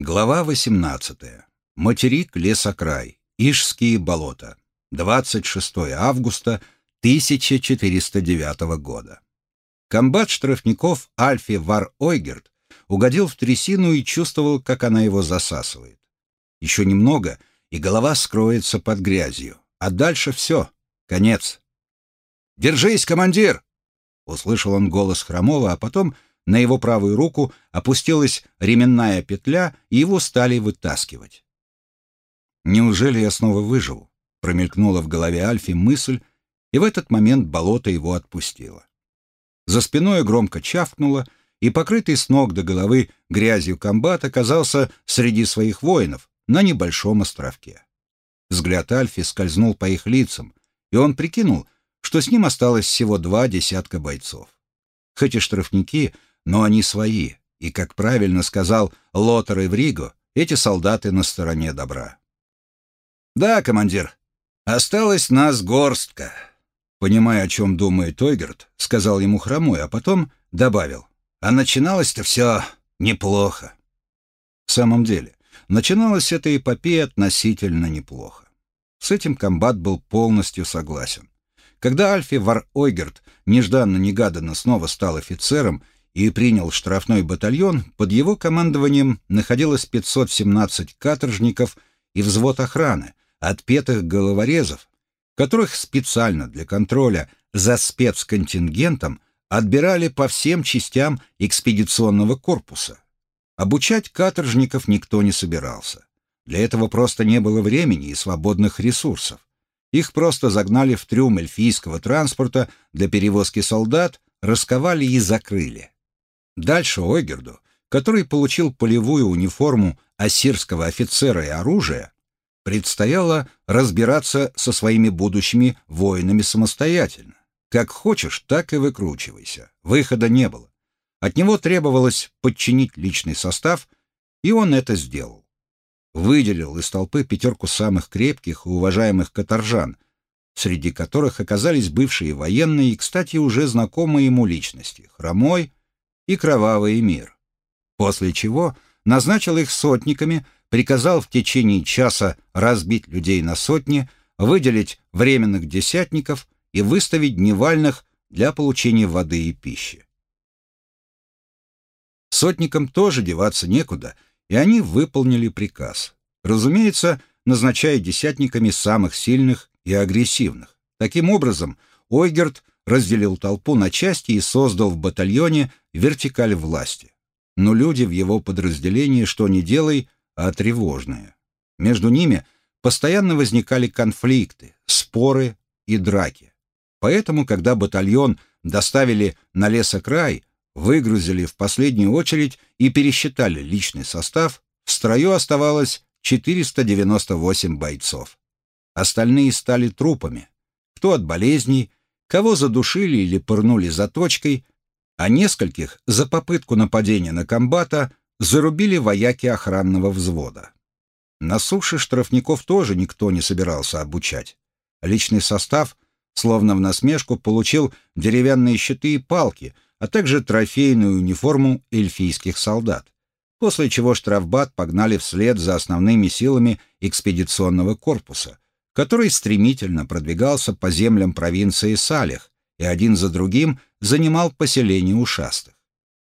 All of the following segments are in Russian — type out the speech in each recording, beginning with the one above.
Глава 18. Материк Лесокрай. Ижские болота. 26 августа 1409 года. Комбат штрафников Альфи Вар Ойгерт угодил в трясину и чувствовал, как она его засасывает. Еще немного, и голова скроется под грязью. А дальше все. Конец. «Держись, командир!» Услышал он голос Хромова, а потом на его правую руку опустилась ременная петля, и его стали вытаскивать. «Неужели я снова выживу?» — промелькнула в голове Альфи мысль, и в этот момент болото его отпустило. За спиной громко чавкнуло, и покрытый с ног до головы грязью комбат оказался среди своих воинов на небольшом островке. Взгляд Альфи скользнул по их лицам, и он прикинул, что с ним осталось всего два десятка бойцов. Хоть и штрафники — но они свои, и, как правильно сказал Лотер Эвриго, эти солдаты на стороне добра. «Да, командир, осталось нас горстка», — понимая, о чем думает Ойгерт, сказал ему хромой, а потом добавил, «А начиналось-то все неплохо». В самом деле, начиналась эта эпопея относительно неплохо. С этим комбат был полностью согласен. Когда Альфи Вар Ойгерт нежданно-негаданно снова стал офицером и принял штрафной батальон, под его командованием находилось 517 каторжников и взвод охраны, отпетых головорезов, которых специально для контроля за спецконтингентом отбирали по всем частям экспедиционного корпуса. Обучать каторжников никто не собирался. Для этого просто не было времени и свободных ресурсов. Их просто загнали в трюм эльфийского транспорта для перевозки солдат, расковали и закрыли. Дальше Ойгерду, который получил полевую униформу ассирского офицера и оружия, предстояло разбираться со своими будущими воинами самостоятельно. Как хочешь, так и выкручивайся. Выхода не было. От него требовалось подчинить личный состав, и он это сделал. Выделил из толпы пятерку самых крепких и уважаемых каторжан, среди которых оказались бывшие военные и, кстати, уже знакомые ему личности — Хромой, и кровавый мир. После чего назначил их сотниками, приказал в течение часа разбить людей на сотни, выделить временных десятников и выставить дневальных для получения воды и пищи. Сотникам тоже деваться некуда, и они выполнили приказ. Разумеется, назначая десятниками самых сильных и агрессивных. Таким образом, Ойгерт разделил толпу на части и создал в батальоне вертикаль власти. Но люди в его подразделении что ни делай, а тревожные. Между ними постоянно возникали конфликты, споры и драки. Поэтому, когда батальон доставили на лесокрай, выгрузили в последнюю очередь и пересчитали личный состав, в строю оставалось 498 бойцов. Остальные стали трупами, кто от болезней, кого задушили или пырнули заточкой, а нескольких за попытку нападения на комбата зарубили вояки охранного взвода. На суше штрафников тоже никто не собирался обучать. Личный состав, словно в насмешку, получил деревянные щиты и палки, а также трофейную униформу эльфийских солдат, после чего штрафбат погнали вслед за основными силами экспедиционного корпуса — который стремительно продвигался по землям провинции Салих и один за другим занимал поселение ушастых.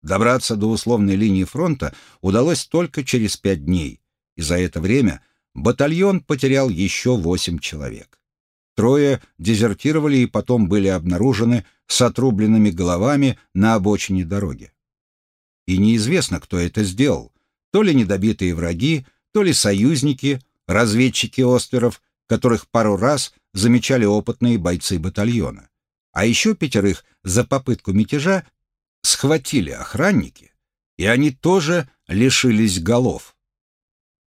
Добраться до условной линии фронта удалось только через пять дней, и за это время батальон потерял еще восемь человек. Трое дезертировали и потом были обнаружены с отрубленными головами на обочине дороги. И неизвестно, кто это сделал, то ли недобитые враги, то ли союзники, разведчики Остеров которых пару раз замечали опытные бойцы батальона. А еще пятерых за попытку мятежа схватили охранники, и они тоже лишились голов.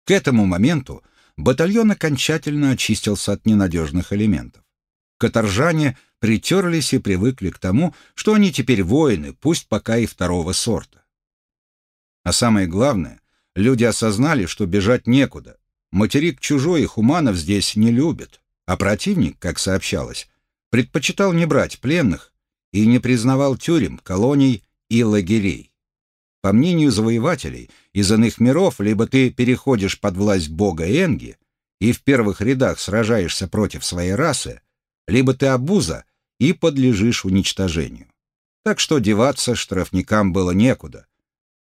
К этому моменту батальон окончательно очистился от ненадежных элементов. Каторжане притерлись и привыкли к тому, что они теперь воины, пусть пока и второго сорта. А самое главное, люди осознали, что бежать некуда, Материк чужой и хуманов здесь не любит, а противник, как сообщалось, предпочитал не брать пленных и не признавал тюрем, колоний и лагерей. По мнению завоевателей, из иных миров либо ты переходишь под власть бога Энги и в первых рядах сражаешься против своей расы, либо ты обуза и подлежишь уничтожению. Так что деваться штрафникам было некуда.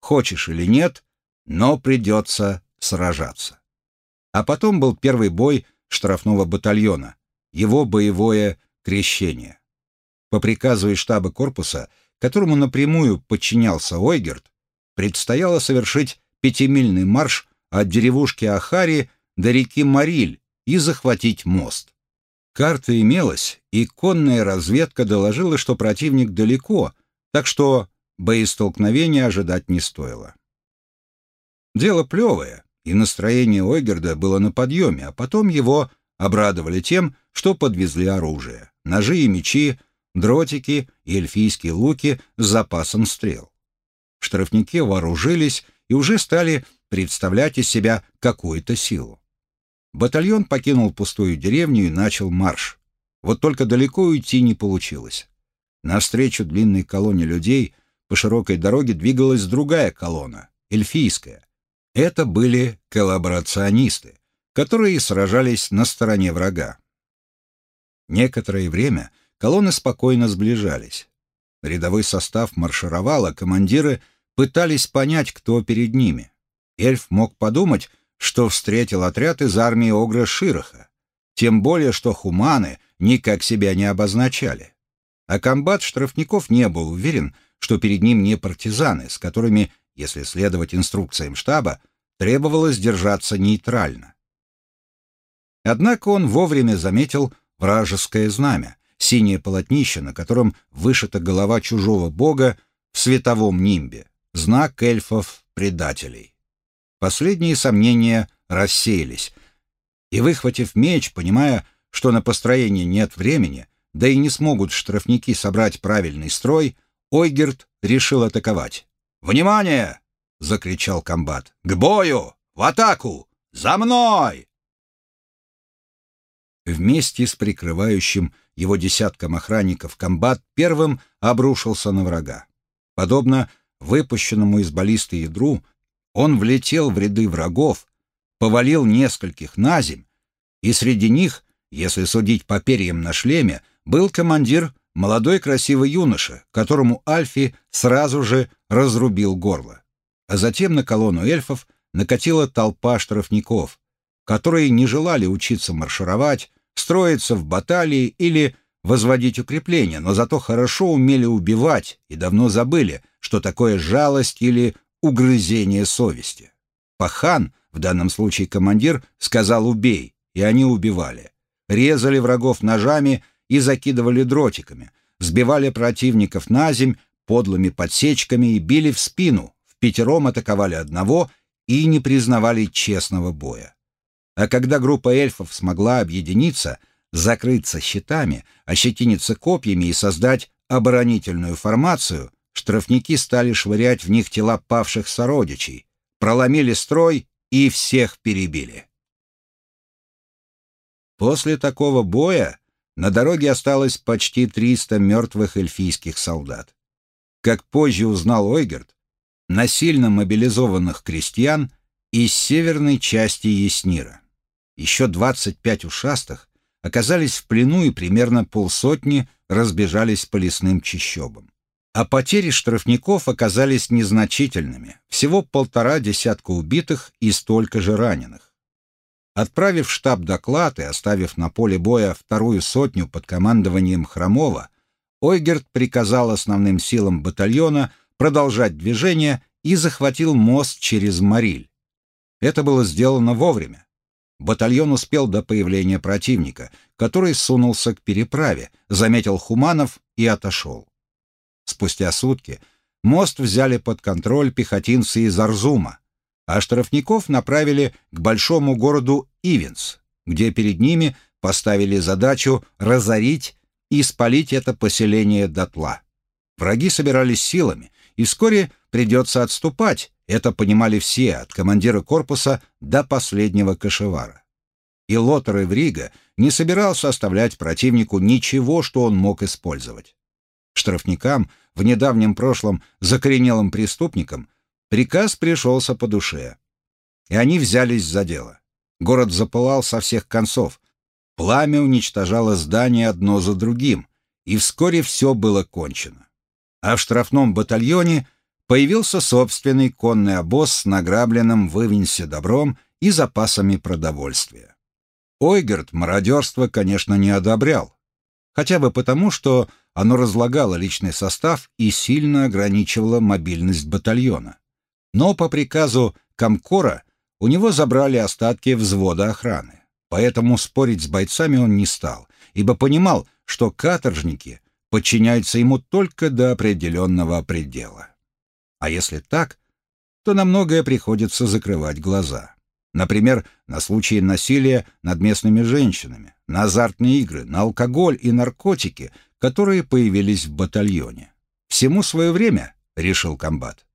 Хочешь или нет, но придется сражаться. А потом был первый бой штрафного батальона, его боевое крещение. По приказу из штаба корпуса, которому напрямую подчинялся Ойгерт, предстояло совершить пятимильный марш от деревушки Ахари до реки Мариль и захватить мост. Карта имелась, и конная разведка доложила, что противник далеко, так что боестолкновения ожидать не стоило. Дело плевое, и настроение Ойгерда было на подъеме, а потом его обрадовали тем, что подвезли оружие, ножи и мечи, дротики и эльфийские луки с запасом стрел. Штрафники вооружились и уже стали представлять из себя какую-то силу. Батальон покинул пустую деревню и начал марш. Вот только далеко уйти не получилось. Навстречу длинной колонне людей по широкой дороге двигалась другая колонна, эльфийская. Это были коллаборационисты, которые сражались на стороне врага. Некоторое время колонны спокойно сближались. Рядовой состав маршировал, а командиры пытались понять, кто перед ними. Эльф мог подумать, что встретил отряд из армии Огра Широха, тем более, что хуманы никак себя не обозначали. А комбат штрафников не был уверен, что перед ним не партизаны, с которыми, если следовать инструкциям штаба, требовалось держаться нейтрально. Однако он вовремя заметил вражеское знамя, синее полотнище, на котором вышита голова чужого бога в световом нимбе, знак эльфов-предателей. Последние сомнения рассеялись, и, выхватив меч, понимая, что на построение нет времени, да и не смогут штрафники собрать правильный строй, Ойгерт решил атаковать. «Внимание!» — закричал комбат. «К бою! В атаку! За мной!» Вместе с прикрывающим его десятком охранников комбат первым обрушился на врага. Подобно выпущенному из баллисты ядру, он влетел в ряды врагов, повалил нескольких на земь, и среди них, если судить по перьям на шлеме, был командир молодой красивый юноша, которому Альфи сразу же разрубил горло. А затем на колонну эльфов накатила толпа штрафников, которые не желали учиться маршировать, строиться в баталии или возводить укрепления, но зато хорошо умели убивать и давно забыли, что такое жалость или угрызение совести. Пахан, в данном случае командир, сказал «убей», и они убивали. Резали врагов ножами и закидывали дротиками, сбивали противников на земь подлыми подсечками и били в спину, в пятером атаковали одного и не признавали честного боя. А когда группа эльфов смогла объединиться, закрыться щитами, ощетиниться копьями и создать оборонительную формацию, штрафники стали швырять в них тела павших сородичей, проломили строй и всех перебили. После такого боя на дороге осталось почти 300 мертвых эльфийских солдат. Как позже узнал Ойгерт, насильно мобилизованных крестьян из северной части Яснира. Еще 25 ушастых оказались в плену и примерно полсотни разбежались по лесным чащобам а потери штрафников оказались незначительными, всего полтора десятка убитых и столько же раненых. Отправив штаб доклад и оставив на поле боя вторую сотню под командованием Хромова, Ойгерт приказал основным силам батальона продолжать движение и захватил мост через Мариль. Это было сделано вовремя. Батальон успел до появления противника, который сунулся к переправе, заметил Хуманов и отошел. Спустя сутки мост взяли под контроль пехотинцы из Арзума, а штрафников направили к большому городу Ивенс, где перед ними поставили задачу разорить и спалить это поселение дотла. Враги собирались силами, и вскоре придется отступать, это понимали все, от командира корпуса до последнего кошевара. И Лотер Эврига не собирался оставлять противнику ничего, что он мог использовать штрафникам, в недавнем прошлом закоренелым преступникам, Приказ пришелся по душе. И они взялись за дело. Город запылал со всех концов. Пламя уничтожало здания одно за другим, и вскоре все было кончено. А в штрафном батальоне появился собственный конный обоз с награбленным в Ивенсе добром и запасами продовольствия. Ойгерт мародерство, конечно, не одобрял, хотя бы потому, что оно разлагало личный состав и сильно ограничивало мобильность батальона. Но по приказу Комкора у него забрали остатки взвода охраны. Поэтому спорить с бойцами он не стал, ибо понимал, что каторжники подчиняются ему только до определенного предела. А если так, то на многое приходится закрывать глаза. Например, на случаи насилия над местными женщинами, на азартные игры, на алкоголь и наркотики, которые появились в батальоне. Всему свое время, решил комбат.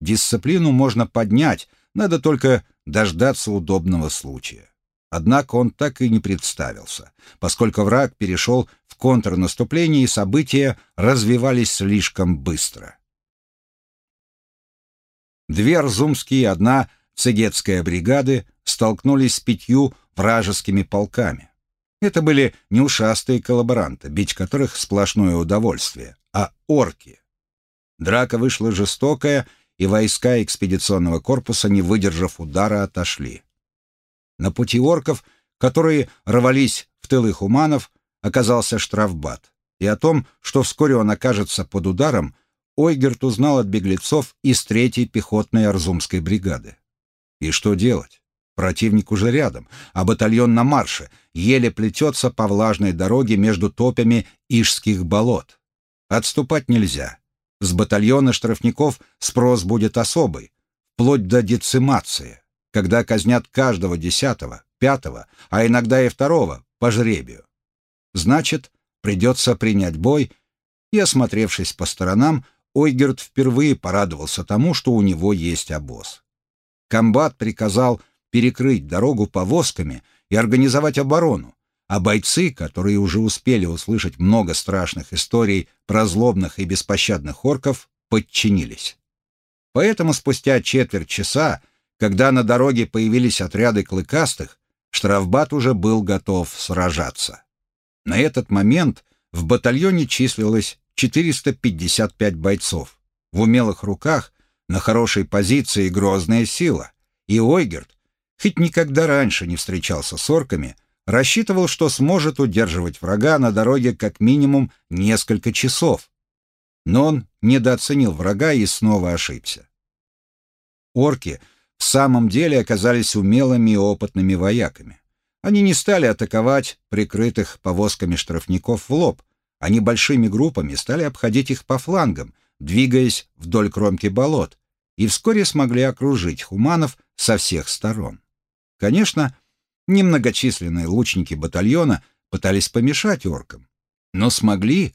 Дисциплину можно поднять, надо только дождаться удобного случая. Однако он так и не представился, поскольку враг перешел в и события развивались слишком быстро. Две Арзумские и одна Цегетская бригады столкнулись с пятью вражескими полками. Это были не ушастые коллаборанты, бить которых сплошное удовольствие, а орки. Драка вышла жестокая, и войска экспедиционного корпуса, не выдержав удара, отошли. На пути орков, которые рвались в тылы хуманов, оказался штрафбат. И о том, что вскоре он окажется под ударом, Ойгерт узнал от беглецов из третьей пехотной Арзумской бригады. И что делать? Противник уже рядом, а батальон на марше, еле плетется по влажной дороге между топями Ижских болот. Отступать нельзя. С батальона штрафников спрос будет особый, вплоть до децимации, когда казнят каждого десятого, пятого, а иногда и второго по жребию. Значит, придется принять бой, и, осмотревшись по сторонам, Ойгерт впервые порадовался тому, что у него есть обоз. Комбат приказал перекрыть дорогу повозками и организовать оборону, а бойцы, которые уже успели услышать много страшных историй про злобных и беспощадных орков, подчинились. Поэтому спустя четверть часа, когда на дороге появились отряды клыкастых, штрафбат уже был готов сражаться. На этот момент в батальоне числилось 455 бойцов. В умелых руках, на хорошей позиции грозная сила. И Ойгерт, хоть никогда раньше не встречался с орками, рассчитывал, что сможет удерживать врага на дороге как минимум несколько часов. Но он недооценил врага и снова ошибся. Орки в самом деле оказались умелыми и опытными вояками. Они не стали атаковать прикрытых повозками штрафников в лоб. Они большими группами стали обходить их по флангам, двигаясь вдоль кромки болот, и вскоре смогли окружить хуманов со всех сторон. Конечно, немногочисленные лучники батальона пытались помешать оркам, но смогли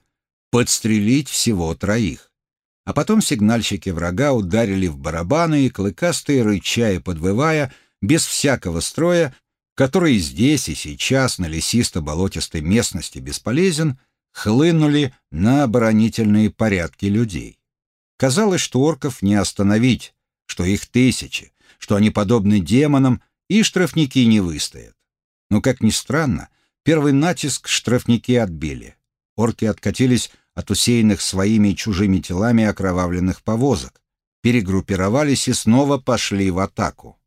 подстрелить всего троих. А потом сигнальщики врага ударили в барабаны, и клыкастые, рыча и подвывая, без всякого строя, который здесь и сейчас на лесисто-болотистой местности бесполезен, хлынули на оборонительные порядки людей. Казалось, что орков не остановить, что их тысячи, что они подобны демонам, и штрафники не выстоят. Но, как ни странно, первый натиск штрафники отбили. Орки откатились от усеянных своими и чужими телами окровавленных повозок, перегруппировались и снова пошли в атаку.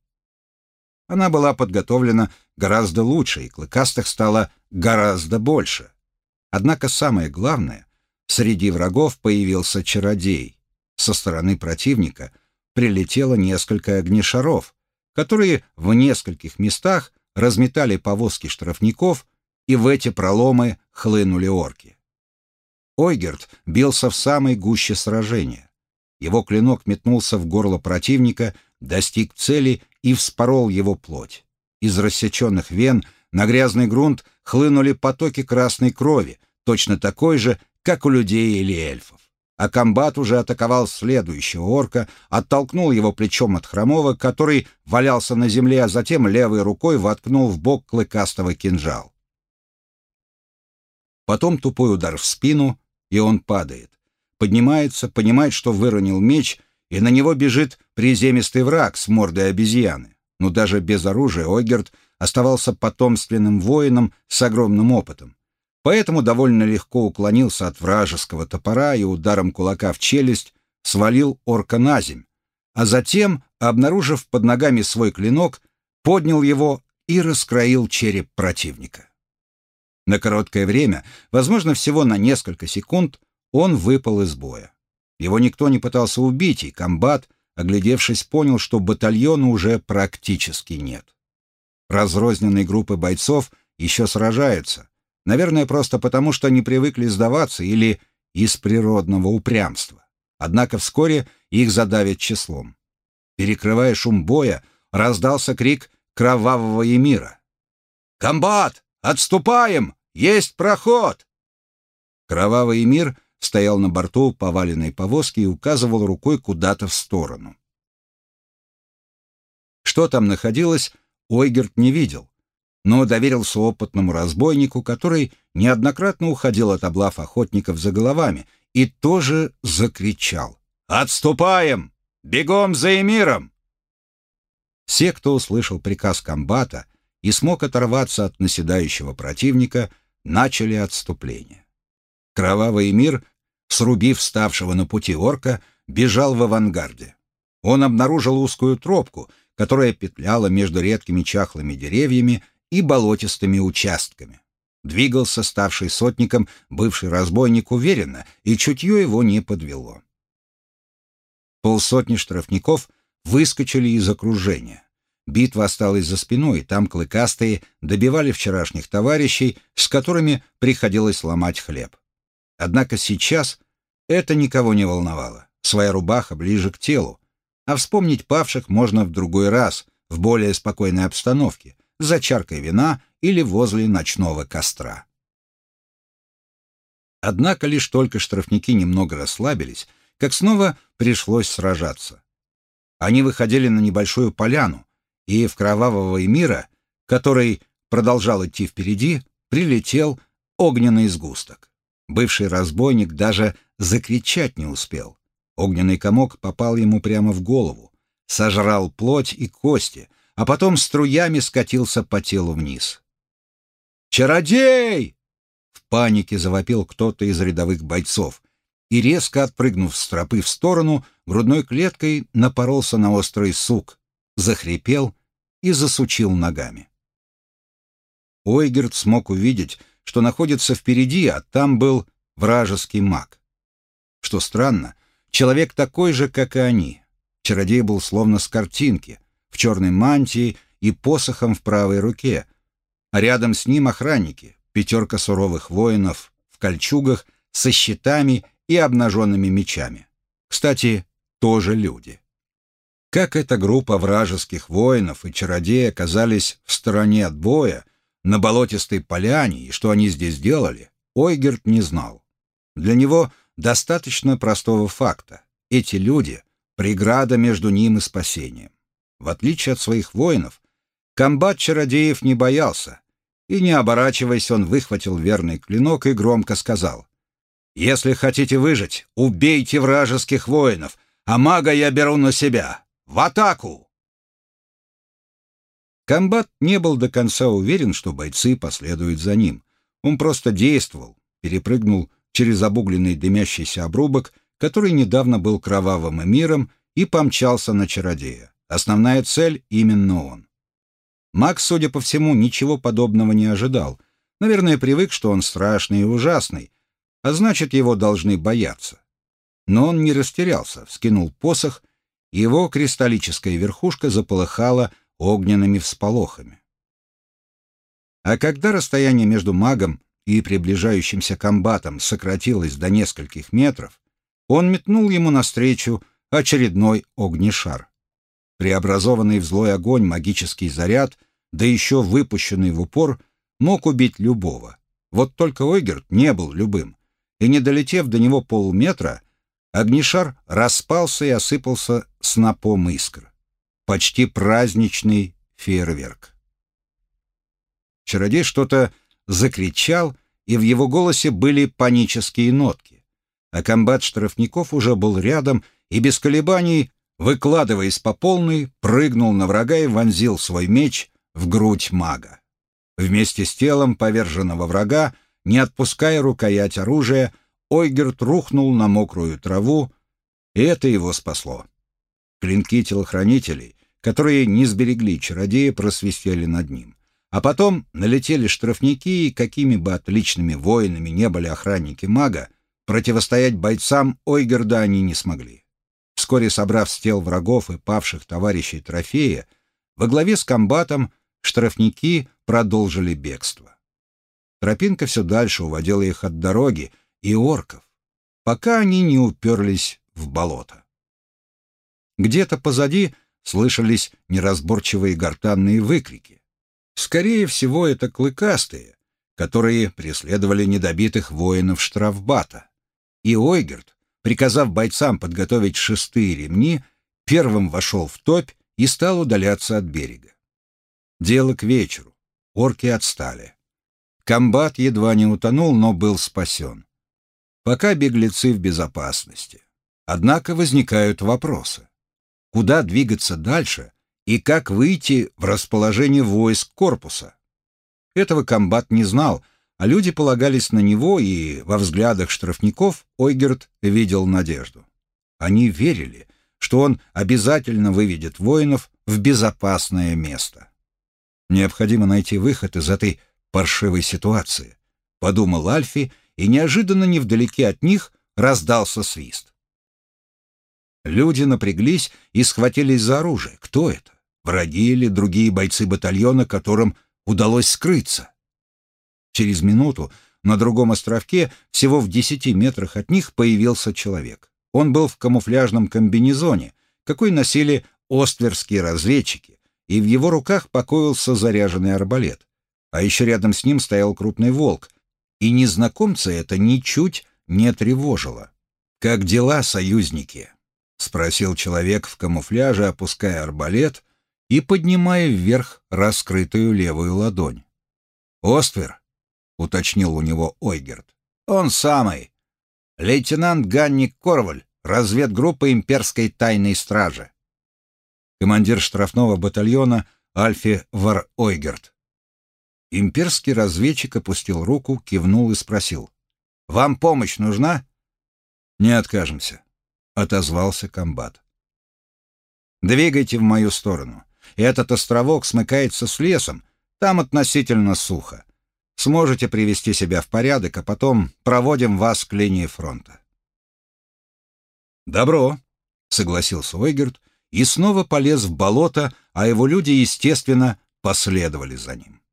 Она была подготовлена гораздо лучше, и клыкастых стало гораздо больше. Однако самое главное, среди врагов появился чародей. Со стороны противника прилетело несколько огнешаров, которые в нескольких местах разметали повозки штрафников, и в эти проломы хлынули орки. Ойгерт бился в самой гуще сражения. Его клинок метнулся в горло противника, достиг цели и вспорол его плоть. Из рассеченных вен на грязный грунт хлынули потоки красной крови, точно такой же, как у людей или эльфов а комбат уже атаковал следующего орка, оттолкнул его плечом от хромого, который валялся на земле, а затем левой рукой воткнул в бок клыкастого кинжал. Потом тупой удар в спину, и он падает. Поднимается, понимает, что выронил меч, и на него бежит приземистый враг с мордой обезьяны. Но даже без оружия Ойгерт оставался потомственным воином с огромным опытом. Поэтому довольно легко уклонился от вражеского топора и ударом кулака в челюсть свалил орка на земь, а затем, обнаружив под ногами свой клинок, поднял его и раскроил череп противника. На короткое время, возможно, всего на несколько секунд, он выпал из боя. Его никто не пытался убить, и комбат, оглядевшись, понял, что батальона уже практически нет. Разрозненные группы бойцов еще сражаются, наверное, просто потому, что не привыкли сдаваться или из природного упрямства. Однако вскоре их задавят числом. Перекрывая шум боя, раздался крик кровавого эмира. «Комбат! Отступаем! Есть проход!» Кровавый эмир стоял на борту поваленной повозки и указывал рукой куда-то в сторону. Что там находилось, Ойгерт не видел, но доверился опытному разбойнику, который неоднократно уходил от облав охотников за головами и тоже закричал. «Отступаем! Бегом за эмиром!» Все, кто услышал приказ комбата и смог оторваться от наседающего противника, начали отступление. Кровавый мир, срубив ставшего на пути орка, бежал в авангарде. Он обнаружил узкую тропку, которая петляла между редкими чахлыми деревьями и болотистыми участками. Двигался ставший сотником бывший разбойник уверенно, и чутье его не подвело. Полсотни штрафников выскочили из окружения. Битва осталась за спиной, и там клыкастые добивали вчерашних товарищей, с которыми приходилось ломать хлеб. Однако сейчас это никого не волновало. Своя рубаха ближе к телу. А вспомнить павших можно в другой раз, в более спокойной обстановке, за чаркой вина или возле ночного костра. Однако лишь только штрафники немного расслабились, как снова пришлось сражаться. Они выходили на небольшую поляну, и в кровавого эмира, который продолжал идти впереди, прилетел огненный сгусток. Бывший разбойник даже закричать не успел. Огненный комок попал ему прямо в голову, сожрал плоть и кости, а потом струями скатился по телу вниз. «Чародей!» В панике завопил кто-то из рядовых бойцов и, резко отпрыгнув с тропы в сторону, грудной клеткой напоролся на острый сук, захрипел и засучил ногами. Ойгерт смог увидеть, что находится впереди, а там был вражеский маг. Что странно, человек такой же, как и они. Чародей был словно с картинки, в черной мантии и посохом в правой руке, а рядом с ним охранники, пятерка суровых воинов в кольчугах со щитами и обнаженными мечами. Кстати, тоже люди. Как эта группа вражеских воинов и чародеи оказались в стороне от боя, на болотистой поляне, и что они здесь делали, Ойгерт не знал. Для него достаточно простого факта. Эти люди — преграда между ним и спасением. В отличие от своих воинов, комбат чародеев не боялся, и, не оборачиваясь, он выхватил верный клинок и громко сказал, «Если хотите выжить, убейте вражеских воинов, а мага я беру на себя. В атаку!» Комбат не был до конца уверен, что бойцы последуют за ним. Он просто действовал, перепрыгнул через обугленный дымящийся обрубок, который недавно был кровавым эмиром, и помчался на чародея. Основная цель — именно он. Макс, судя по всему, ничего подобного не ожидал. Наверное, привык, что он страшный и ужасный, а значит, его должны бояться. Но он не растерялся, вскинул посох — его кристаллическая верхушка заполыхала огненными всполохами. А когда расстояние между магом и приближающимся комбатом сократилось до нескольких метров, он метнул ему навстречу очередной огнешар. Преобразованный в злой огонь магический заряд, да еще выпущенный в упор, мог убить любого. Вот только Ойгерт не был любым, и, не долетев до него полметра, Огнишар распался и осыпался снопом искр. Почти праздничный фейерверк. Чародей что-то закричал, и в его голосе были панические нотки. А комбат штрафников уже был рядом и без колебаний, выкладываясь по полной, прыгнул на врага и вонзил свой меч в грудь мага. Вместе с телом поверженного врага, не отпуская рукоять оружия, Ойгерт рухнул на мокрую траву, и это его спасло. Клинки телохранителей, которые не сберегли чародея, просвистели над ним. А потом налетели штрафники, и какими бы отличными воинами не были охранники мага, противостоять бойцам Ойгерда они не смогли. Вскоре собрав с тел врагов и павших товарищей трофея, во главе с комбатом штрафники продолжили бегство. Тропинка все дальше уводила их от дороги и орков, пока они не уперлись в болото. Где-то позади слышались неразборчивые гортанные выкрики. Скорее всего, это клыкастые, которые преследовали недобитых воинов штрафбата. И Ойгерт, приказав бойцам подготовить шестые ремни, первым вошел в топь и стал удаляться от берега. Дело к вечеру. Орки отстали. Комбат едва не утонул, но был спасен. Пока беглецы в безопасности. Однако возникают вопросы. Куда двигаться дальше и как выйти в расположение войск корпуса. Этого комбат не знал, а люди полагались на него, и во взглядах штрафников Ойгерт видел надежду. Они верили, что он обязательно выведет воинов в безопасное место. Необходимо найти выход из этой паршивой ситуации, подумал Альфи, и неожиданно невдалеке от них раздался свист. Люди напряглись и схватились за оружие. Кто это? Враги или другие бойцы батальона, которым удалось скрыться? Через минуту на другом островке, всего в десяти метрах от них, появился человек. Он был в камуфляжном комбинезоне, какой носили остверские разведчики, и в его руках покоился заряженный арбалет. А еще рядом с ним стоял крупный волк, и незнакомца это ничуть не тревожило. «Как дела, союзники?» — спросил человек в камуфляже, опуская арбалет и поднимая вверх раскрытую левую ладонь. «Оствер?» — уточнил у него Ойгерт. «Он самый. Лейтенант Ганник Корваль, разведгруппа имперской тайной стражи». Командир штрафного батальона Альфи Вар Ойгерт. Имперский разведчик опустил руку, кивнул и спросил. «Вам помощь нужна?» «Не откажемся», — отозвался комбат. «Двигайте в мою сторону. Этот островок смыкается с лесом, там относительно сухо. Сможете привести себя в порядок, а потом проводим вас к линии фронта». «Добро», — согласился Ойгерт и снова полез в болото, а его люди, естественно, последовали за ним.